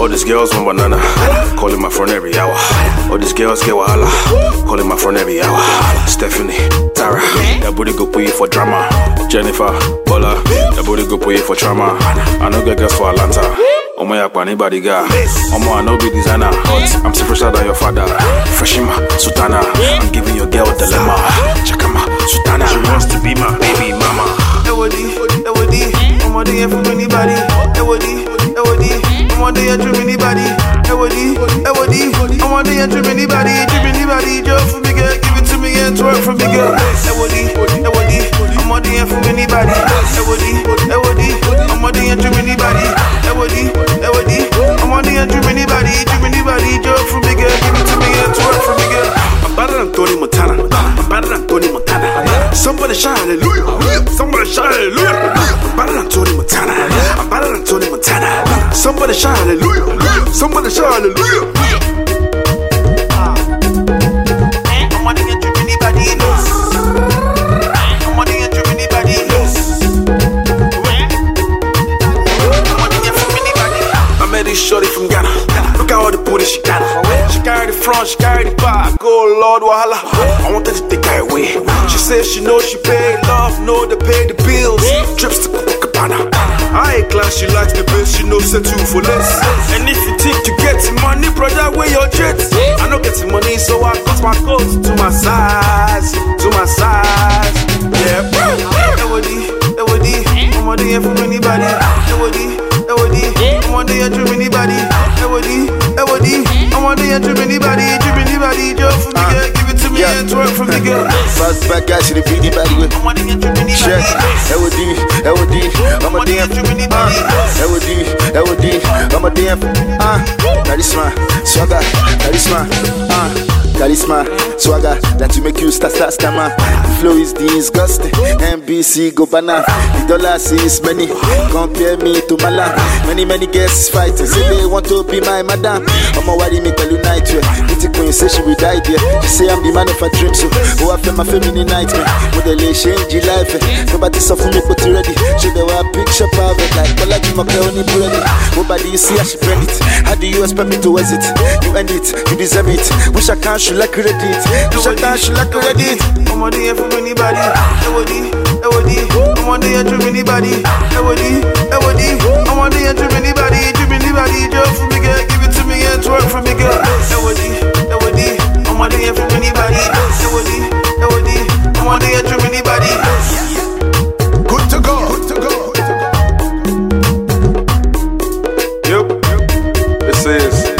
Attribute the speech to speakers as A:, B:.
A: All these girls want banana. Calling my phone every hour. All these girls get wahala. Calling my phone every hour. Stephanie, Tara, that booty go pay for drama. Jennifer, Bola, that booty go pay for trauma. I know get girls for Atlanta. Omo yakpa ni badiga. Omo I no be designer. I'm still fresher than your father. Freshima, Sutana. I'm giving your girl dilemma. Chakama,
B: Sutana. Yẹn fún mi ní bàdí. Ewodi, Ewodi, ọmọdé yẹn ju mi ní bàdí. Ewodi, Ewodi, ọmọdé yẹn ju mi ní bàdí. Ju mi ní bàdí, jó fún give it to me and twerk for me girl. Ewodi, Ewodi, ọmọdé yẹn fún mi ní bàdí.
A: Somebody shout hallelujah. Somebody shout hallelujah. I'm better than Tony Montana. I'm better than Tony Montana. Somebody shout hallelujah. Somebody shout hallelujah. shorty from Ghana. Look at all the booty she got. She carry the front, she carry the back. Go Lord Wahala. I wanted to take her says she knows she paid love, know they pay the bills. Trips to Copacabana. High class, she likes the best, she knows settle for less. And if you think you get money, brother, where your jet? I know getting money, so I cut my coat to my size, to my size. Yeah.
B: Ewodi, Ewodi, ọmọdé yẹn fún mi ní bàdí. Ewodi, Ewodi, ọmọdé yẹn ju mi ní bàdí. Ewodi, Ewodi, ọmọdé yẹn ju mi ní bàdí. Ju mi ní bàdí, jó fún mi gẹ́, give it me
C: Yeah.
B: for me girl.
C: Fast back guy, she the beat the body with.
B: ọmọdé yẹn ju mi ní
C: Check. LOD, LOD, I'm a damn. LOD, LOD, I'm a damn. Uh, charisma, swagger, charisma, uh, charisma, swagger. That you make you start, start, stammer. The flow is disgusting. NBC go banana. The dollars is many. Compare me to Malam. Many, many guests fighting. Say they want to be my madam. I'm a worry me tell you night. Queen say she will die there. She say I'm the man of her dreams. So, oh, I feel my feminine nightmare. Model change your life. eh. Nobody suffer me, you ready. She the one picture private like college macaroni bread. Nobody see how she brand it. How do you expect me to waste it? You end it, you deserve it. Wish I can should like credit. Wish I can should like credit.
B: ọmọdé yẹn fún mi ní bàdí. Ewodi, Ewodi, ọmọdé yẹn ju mi ní bàdí. Ewodi, Ewodi, ọmọdé yẹn ju mi ní bàdí.
D: Good to go. Good to go.
A: Yep. This is.